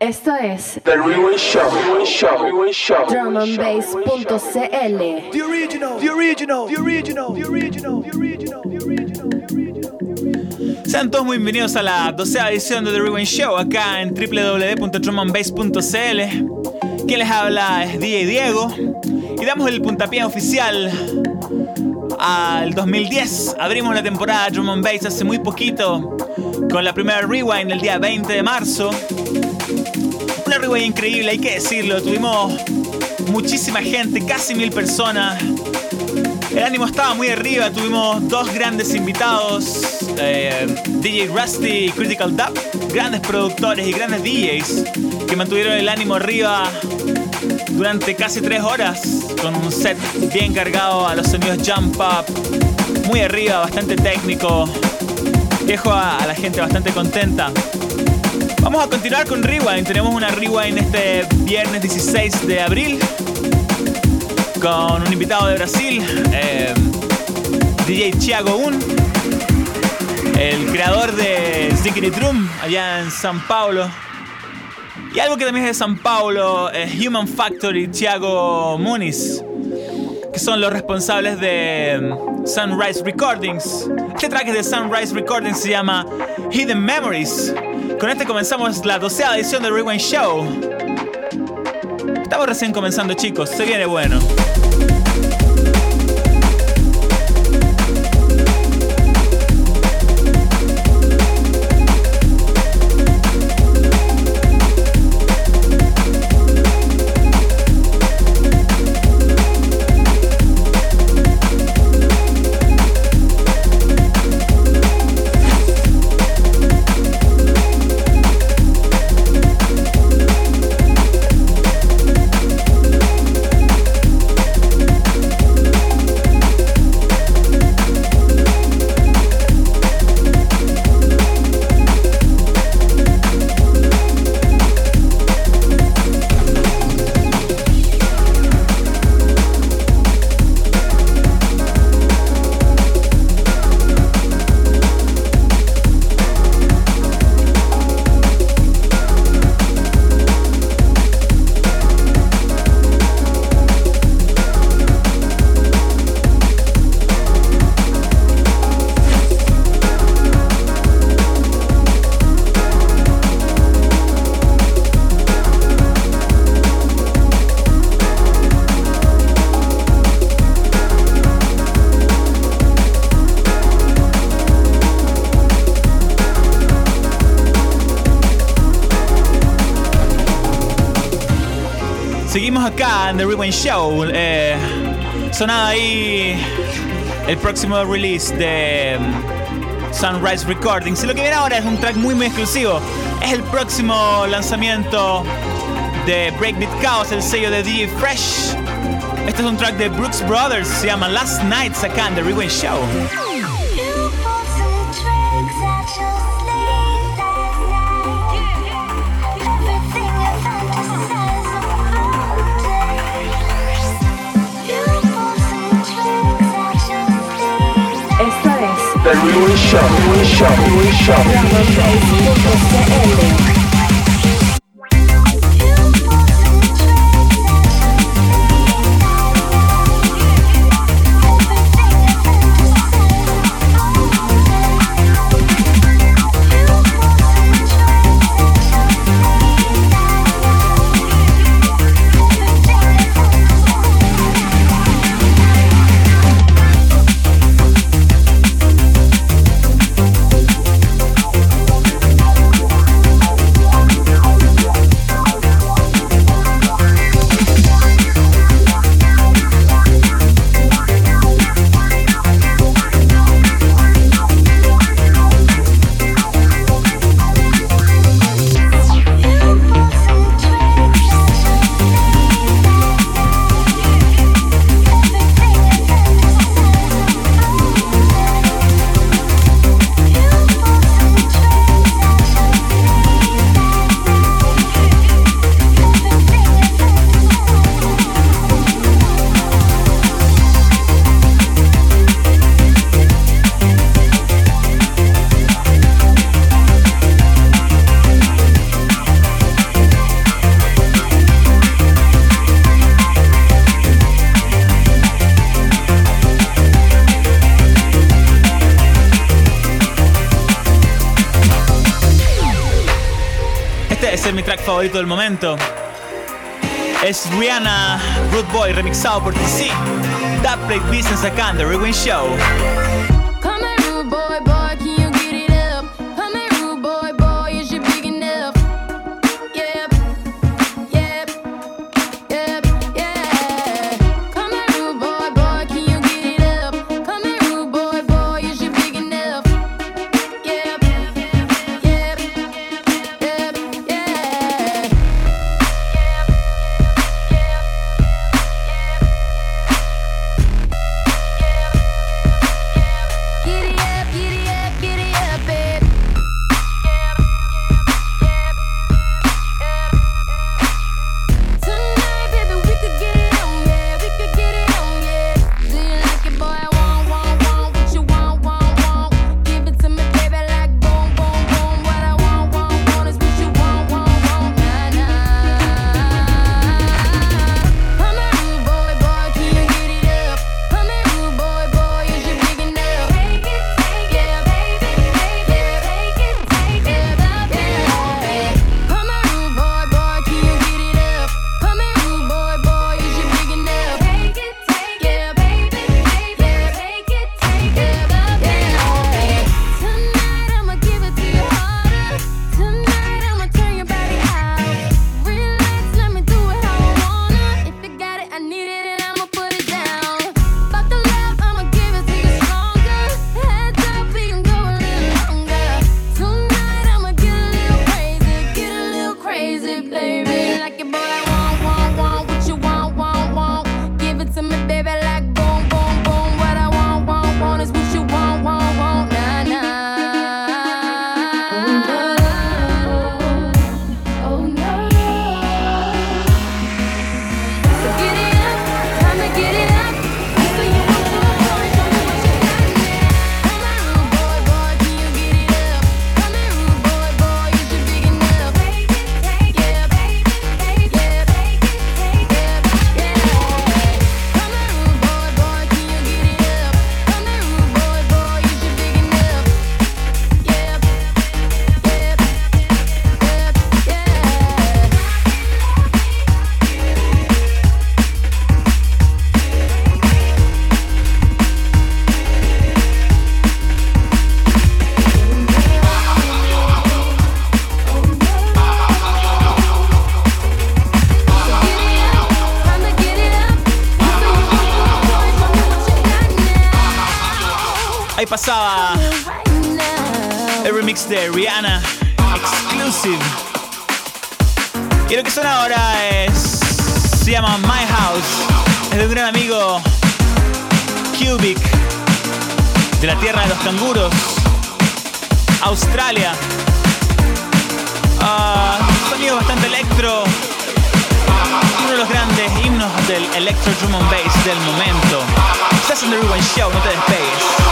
Esto es The Rewind Show. Rewind Show. Rewind Show. drumandbass.cl. The original, the original, the original, the original, the original, the original, the original. Sean todos muy bienvenidos a la doceava edición de The Rewind Show acá en www.drumandbass.cl. Quien les habla es DJ Diego y damos el puntapié oficial al 2010. Abrimos la temporada Drum and Bass hace muy poquito con la primera Rewind el día 20 de marzo. Increíble, hay que decirlo. Tuvimos muchísima gente, casi mil personas. El ánimo estaba muy arriba, tuvimos dos grandes invitados, eh, DJ Rusty y Critical Dub, grandes productores y grandes DJs que mantuvieron el ánimo arriba durante casi tres horas con un set bien cargado a los sonidos jump up, muy arriba, bastante técnico, dejo a la gente bastante contenta. Vamos a continuar con Rewind, tenemos una Rewind este viernes 16 de abril con un invitado de Brasil, eh, DJ Thiago Un, el creador de Zinkity Drum allá en San Paulo. Y algo que también es de San Paulo, es Human Factory Thiago Muniz, que son los responsables de um, Sunrise Recordings. Este track de Sunrise Recordings se llama Hidden Memories. Con este comenzamos la doceava edición del Rewind Show. Estamos recién comenzando chicos, se viene bueno. Acá en The Rewind Show. Eh, ahí el próximo release de um, Sunrise Recordings. Y lo que viene ahora es un track muy, muy exclusivo. Es el próximo lanzamiento de Breakbeat Chaos, el sello de DJ Fresh. Este es un track de Brooks Brothers, se llama Last Nights acá en The Rewind Show. The Rewind Show. Rewind Show. Rewind Show. favorito del momento es Rihanna Good Boy remixado por TC. That Play Business Account The Rewind Show. pasaba el remix de Rihanna Exclusive. Y lo que son ahora es. Se llama My House. Es de un gran amigo Cubic. De la tierra de los canguros. Australia. Ah, sonido bastante electro. Uno de los grandes himnos del electro drum and bass del momento. Estás en The Ruben Show, no te despegues.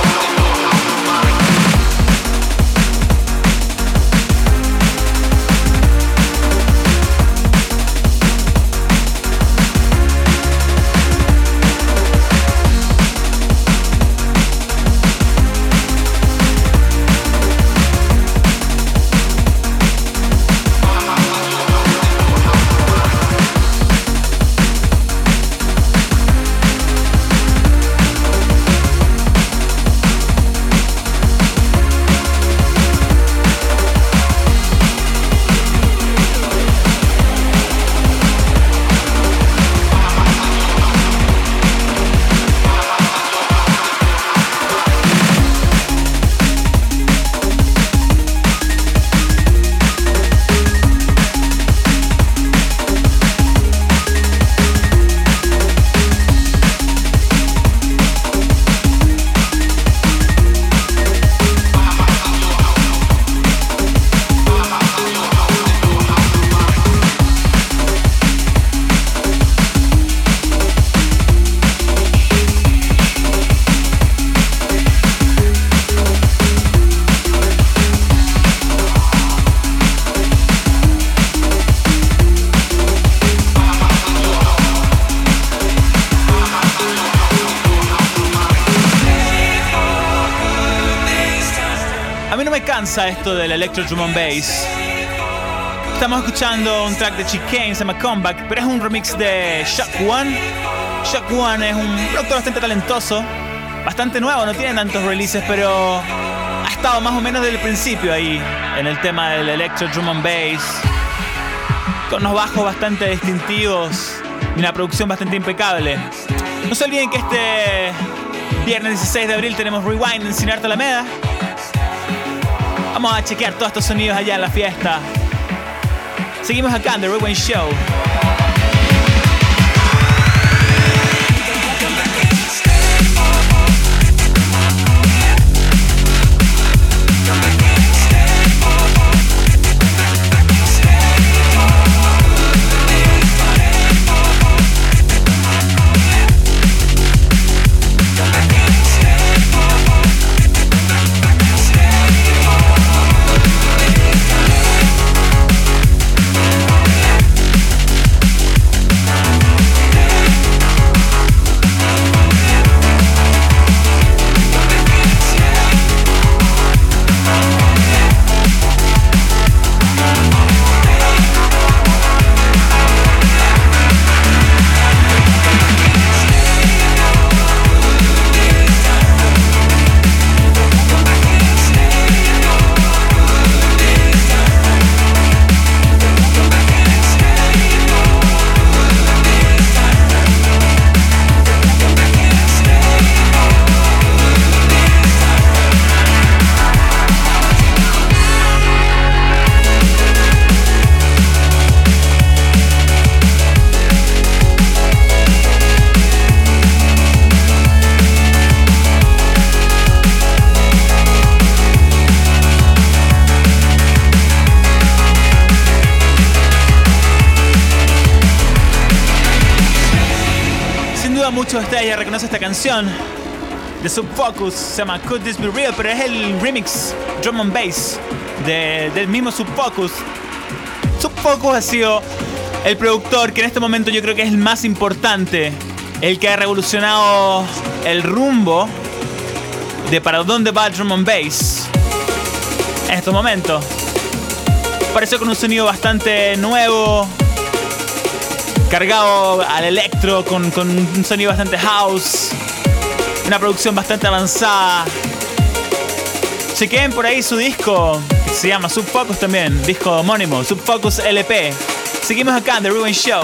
Electro Drum and Bass. Estamos escuchando un track de Chicane, se llama Comeback, pero es un remix de Shaq One. Shaq One es un productor bastante talentoso, bastante nuevo, no tiene tantos releases, pero ha estado más o menos desde el principio ahí en el tema del Electro Drum and Bass. Con unos bajos bastante distintivos y una producción bastante impecable. No se olviden que este viernes 16 de abril tenemos Rewind en Cinearte Alameda. Vamos a chequear todos estos sonidos allá en la fiesta. Seguimos acá en The Rewind Show. Muchos de ustedes ya reconocen esta canción de Subfocus, se llama Could This Be Real, pero es el remix drum and bass de- del mismo Subfocus. Subfocus ha sido el productor que en este momento yo creo que es el más importante, el que ha revolucionado el rumbo de para dónde va el drum and bass en estos momentos. Apareció con un sonido bastante nuevo, cargado al electro, con, un sonido bastante house, una producción bastante avanzada. Chequen por ahí su disco, que se llama Subfocus también, disco homónimo, Subfocus LP. Seguimos acá en The Ruin Show.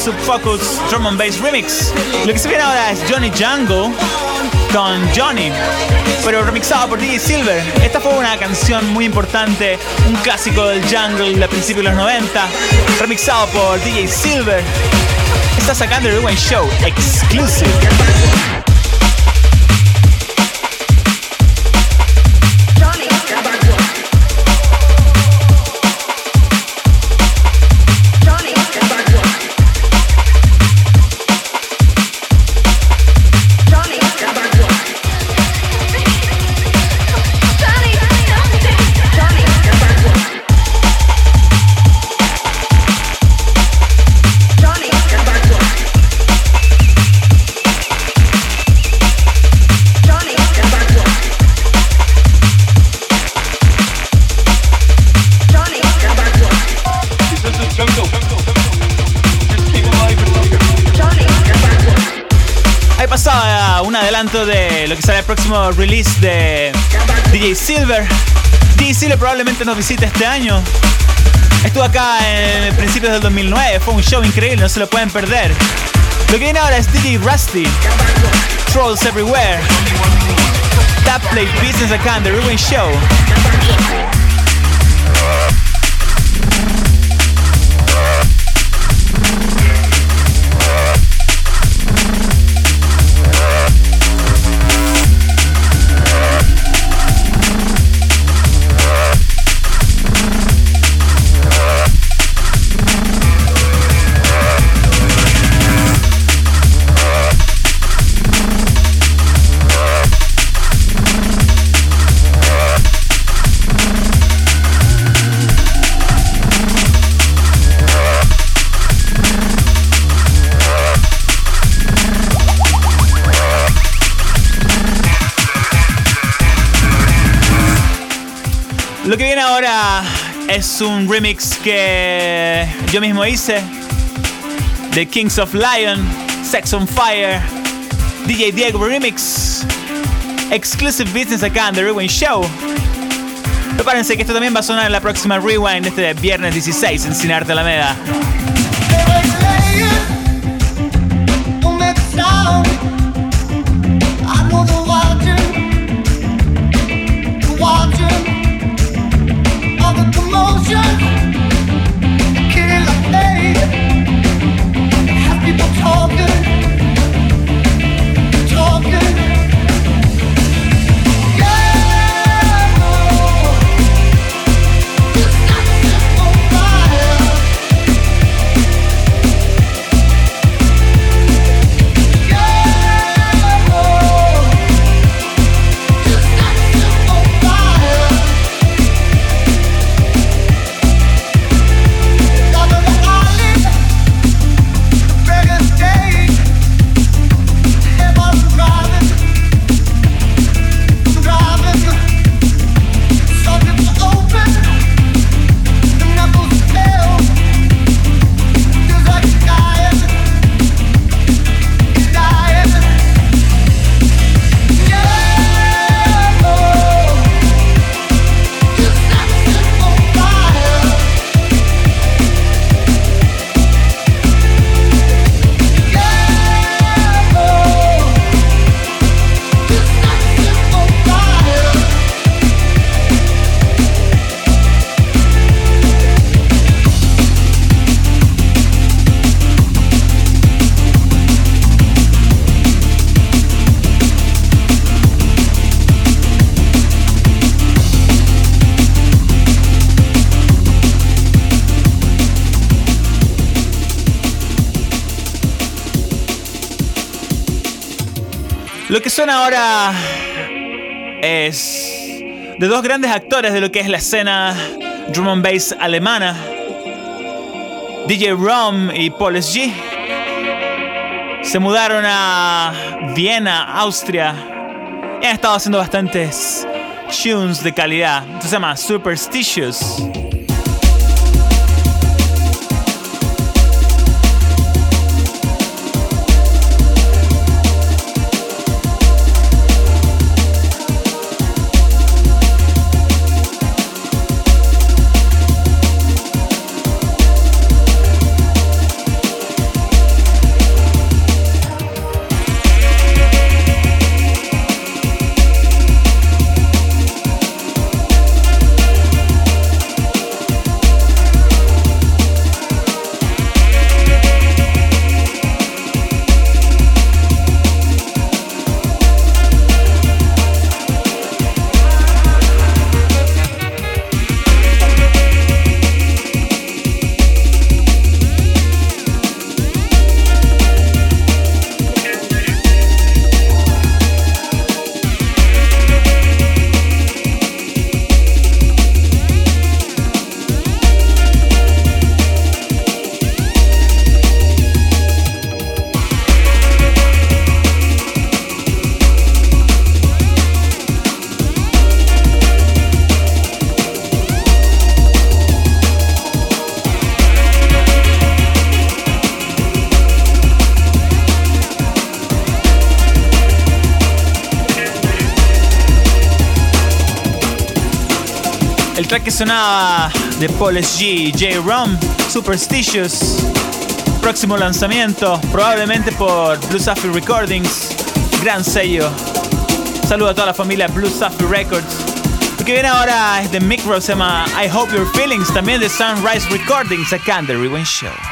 Real, Subfocus Drum and Bass Remix. Lo que se viene ahora es Johnny Jungle con Johnny, pero remixado por DJ Silver. Esta fue una canción muy importante, un clásico del jungle de principios de los 90, remixado por DJ Silver. Está sacando el Rewind Show exclusive. Release de DJ Silver. DJ Silver probablemente nos visite este año. Estuvo acá en principios del 2009, fue un show increíble, no se lo pueden perder. Lo que viene ahora es DJ Rusty, Trolls Everywhere. That Play Business en The Rewind Show. Remix que yo mismo hice de Kings of Lion, Sex on Fire, DJ Diego Remix, Exclusive Business acá en The Rewind Show. Prepárense que esto también va a sonar en la próxima Rewind este viernes 16 en Cinarte Alameda. junkie. Lo que suena ahora es de dos grandes actores de lo que es la escena drum and bass alemana, DJ Rom y Paul S.G. Se mudaron a Viena, Austria, han estado haciendo bastantes tunes de calidad. Esto se llama Superstitious. Track que sonaba de Paul S.G. J. Rom, Superstitious. Próximo lanzamiento, probablemente por Blue Sapphire Recordings. Gran sello. Saludo a toda la familia Blue Sapphire Records. Lo que viene ahora es de Micro, se llama I Hope Your Feelings, también de Sunrise Recordings, acá en The Rewind Show.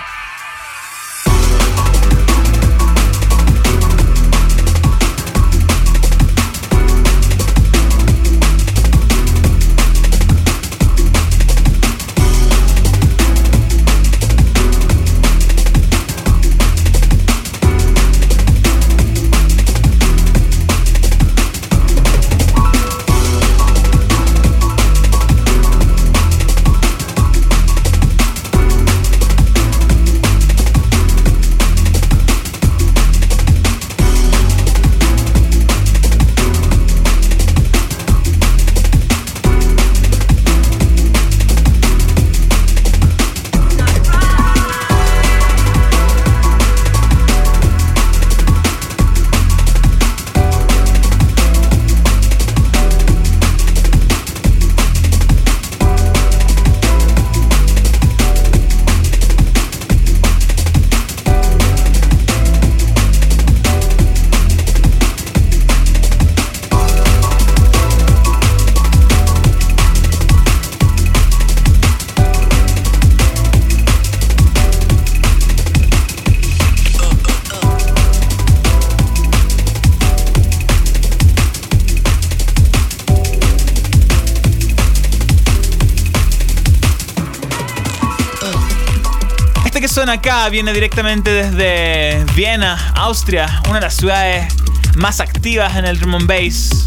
Acá viene directamente desde Viena, Austria, una de las ciudades más activas en el drum and bass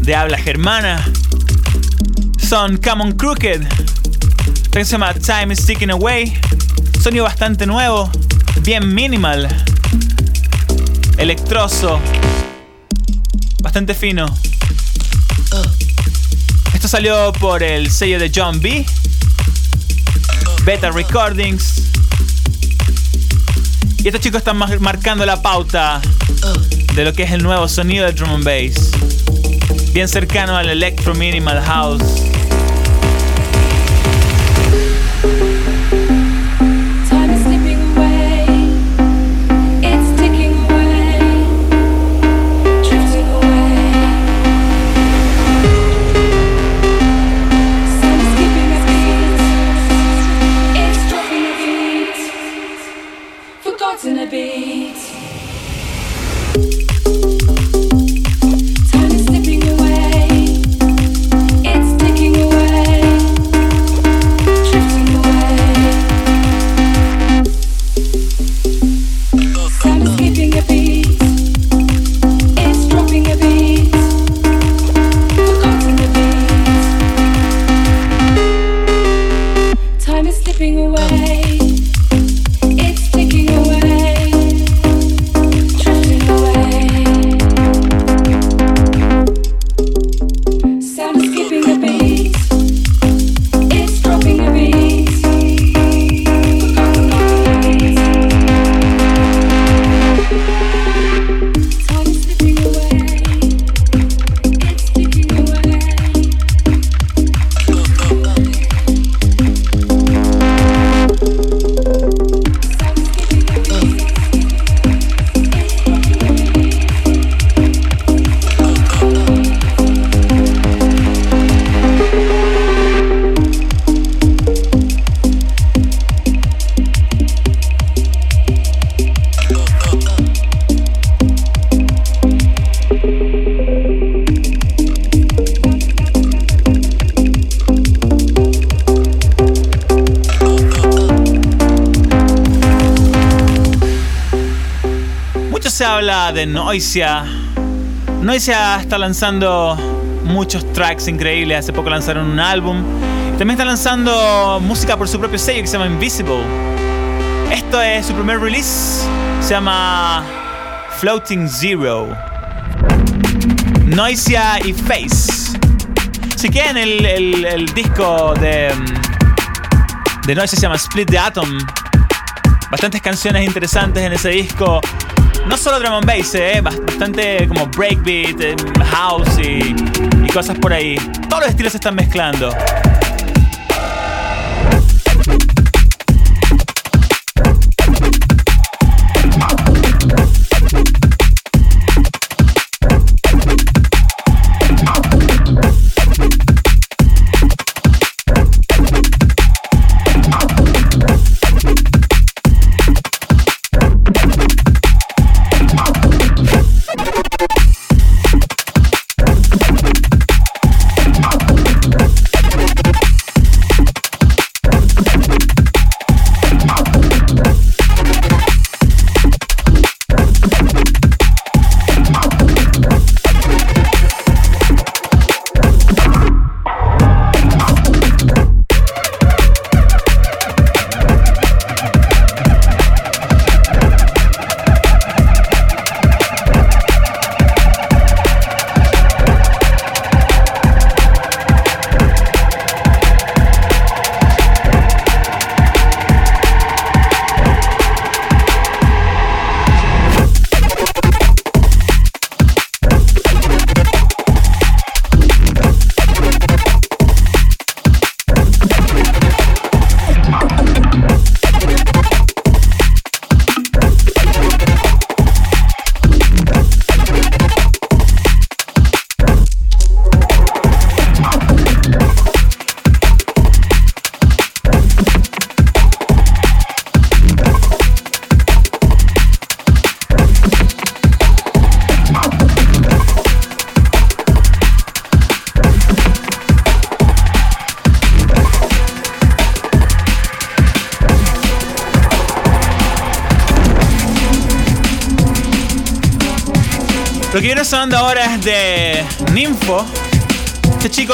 de habla germana. Son Come On Crooked. Que se llama Time is Ticking Away. Sonido bastante nuevo, bien minimal, electroso, bastante fino. Esto salió por el sello de John B. Beta Recordings. Y estos chicos están mar- marcando la pauta de lo que es el nuevo sonido del drum and bass. Bien cercano al electro minimal house. Noisia. Noisia está lanzando muchos tracks increíbles. Hace poco lanzaron un álbum. También está lanzando música por su propio sello que se llama Invisible. Esto es su primer release. Se llama Floating Zero. Noisia y Face. Si quieren el, el- disco de, de Noisia se llama Split the Atom. Bastantes canciones interesantes en ese disco. No solo drum and bass, eh, bastante como breakbeat, eh, house y, y cosas por ahí. Todos los estilos se están mezclando.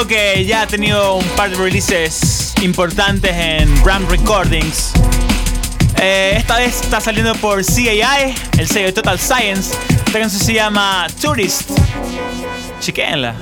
Que ya ha tenido un par de releases importantes en Ram Recordings. Eh, esta vez está saliendo por CAI, el sello de Total Science. Esta canción se llama Tourist. Chequéenla.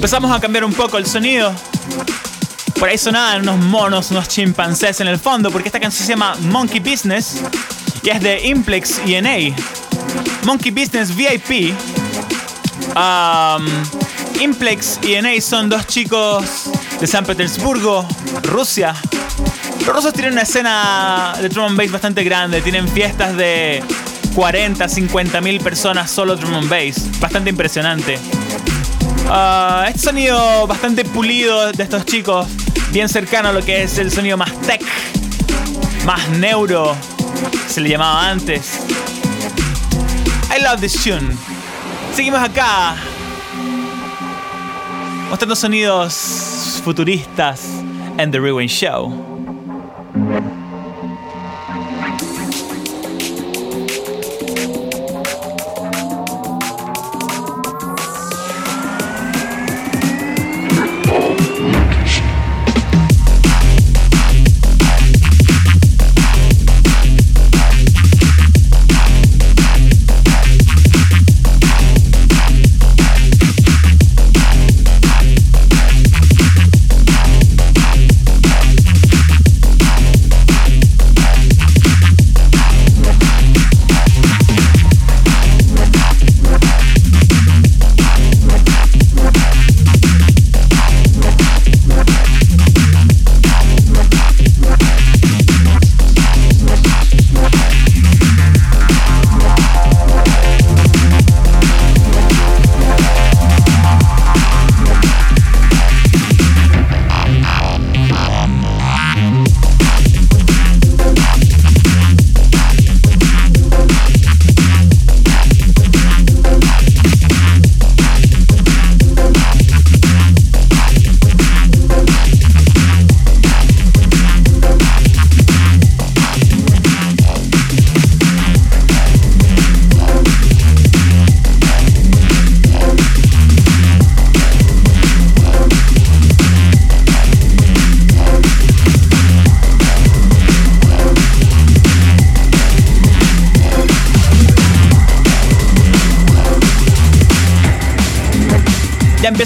Empezamos a cambiar un poco el sonido. Por ahí sonaban unos monos, unos chimpancés en el fondo, porque esta canción se llama Monkey Business y es de Implex ENA. Monkey Business VIP. Um, Implex y ENA son dos chicos de San Petersburgo, Rusia. Los rusos tienen una escena de drum and bass bastante grande, tienen fiestas de 40, 50 mil personas solo drum and bass, bastante impresionante. Ah, este sonido bastante pulido de estos chicos, bien cercano a lo que es el sonido más tech, más neuro, se le llamaba antes. I love this tune. Seguimos acá, mostrando sonidos futuristas en The Rewind Show.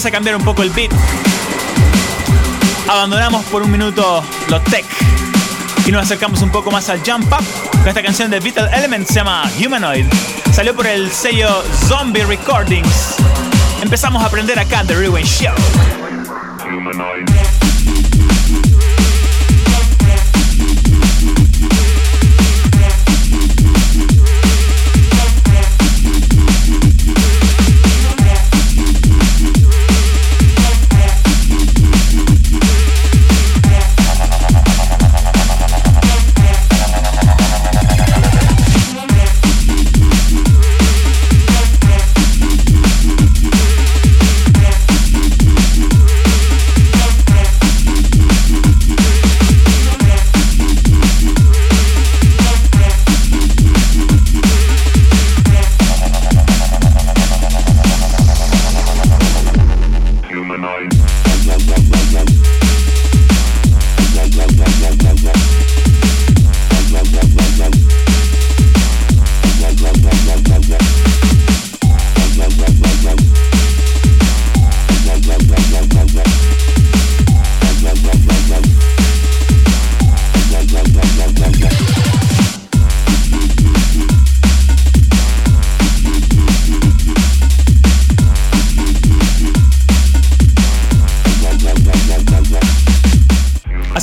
Empieza a cambiar un poco el beat. Abandonamos por un minuto los tech y nos acercamos un poco más al jump up con esta canción de Vital Element se llama Humanoid. Salió por el sello Zombie Recordings. Empezamos a aprender acá The Rewind Show.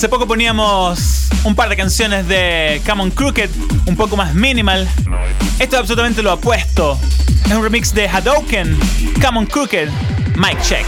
Hace poco poníamos un par de canciones de Come on Crooked, un poco más minimal. Esto es absolutamente lo opuesto. Es un remix de Hadouken, Come on Crooked, Mic Check.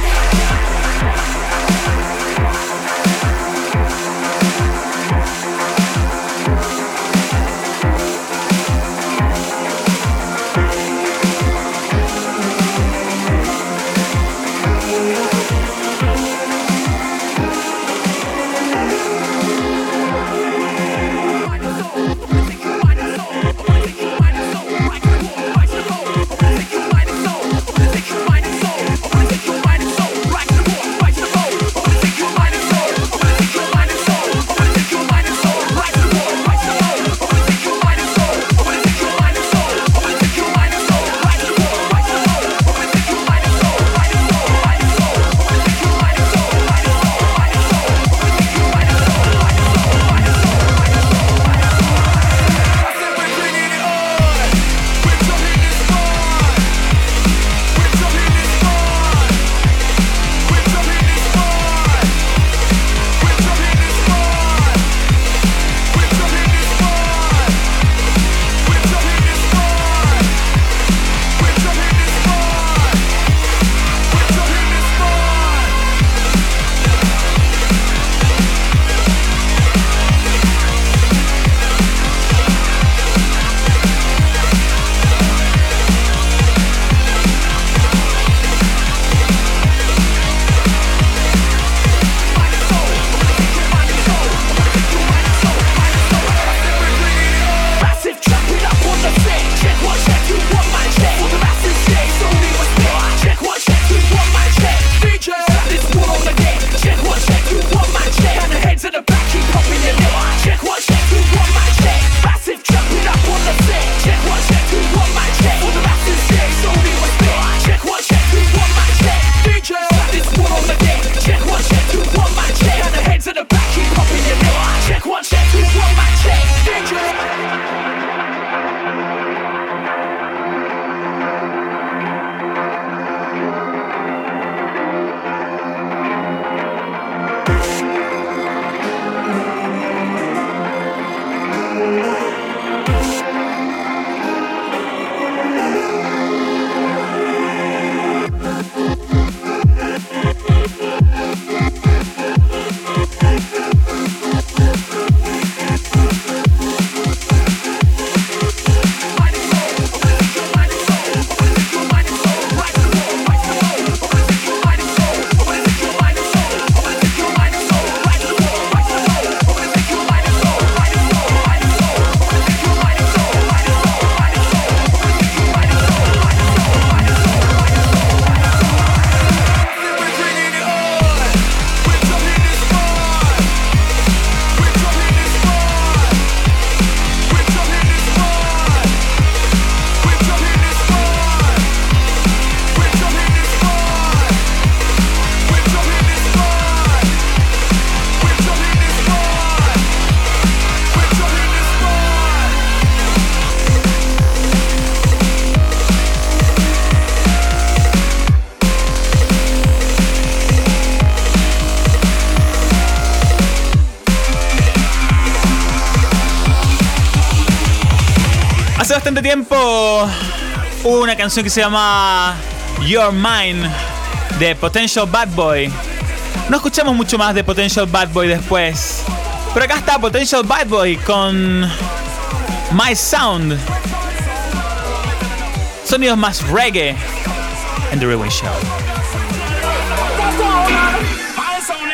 Hace bastante tiempo hubo una canción que se llama Your Mine de Potential Bad Boy. No escuchamos mucho más de Potential Bad Boy después. Pero acá está Potential Bad Boy con My Sound. Sonidos más reggae en The Rewind Show. My sound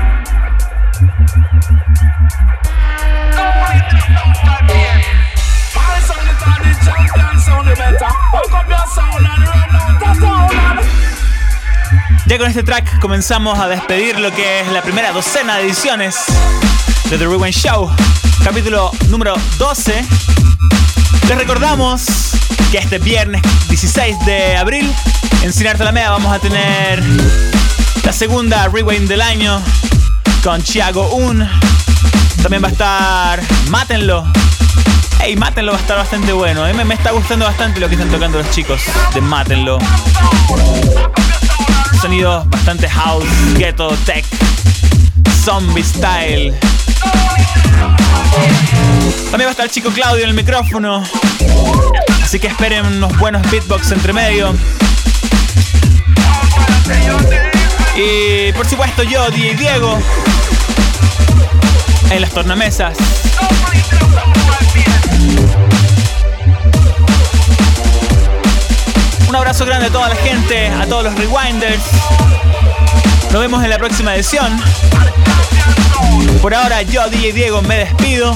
Ya con este track comenzamos a despedir lo que es la primera docena de ediciones de The Rewind Show, capítulo número 12. Les recordamos que este viernes 16 de abril en Cinar Talamea vamos a tener la segunda Rewind del año con Chiago Un. También va a estar Mátenlo. Hey, Mátenlo va a estar bastante bueno. Me, me está gustando bastante lo que están tocando los chicos de Mátenlo. Sonido bastante house, ghetto, tech, zombie style. También va a estar el chico Claudio en el micrófono. Así que esperen unos buenos beatbox entre medio. Y por supuesto yo, DJ Diego, en las tornamesas. Un abrazo grande a toda la gente, a todos los rewinders. Nos vemos en la próxima edición. Por ahora yo, DJ Diego, me despido.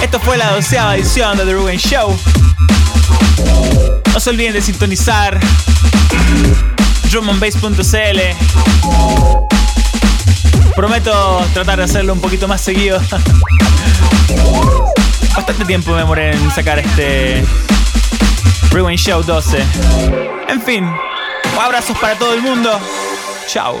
Esto fue la doceava edición de The Ruin Show. No se olviden de sintonizar drumandbass.cl. Prometo tratar de hacerlo un poquito más seguido. Bastante tiempo me demoré en sacar este Rewind Show 12. En fin, abrazos para todo el mundo. Chao.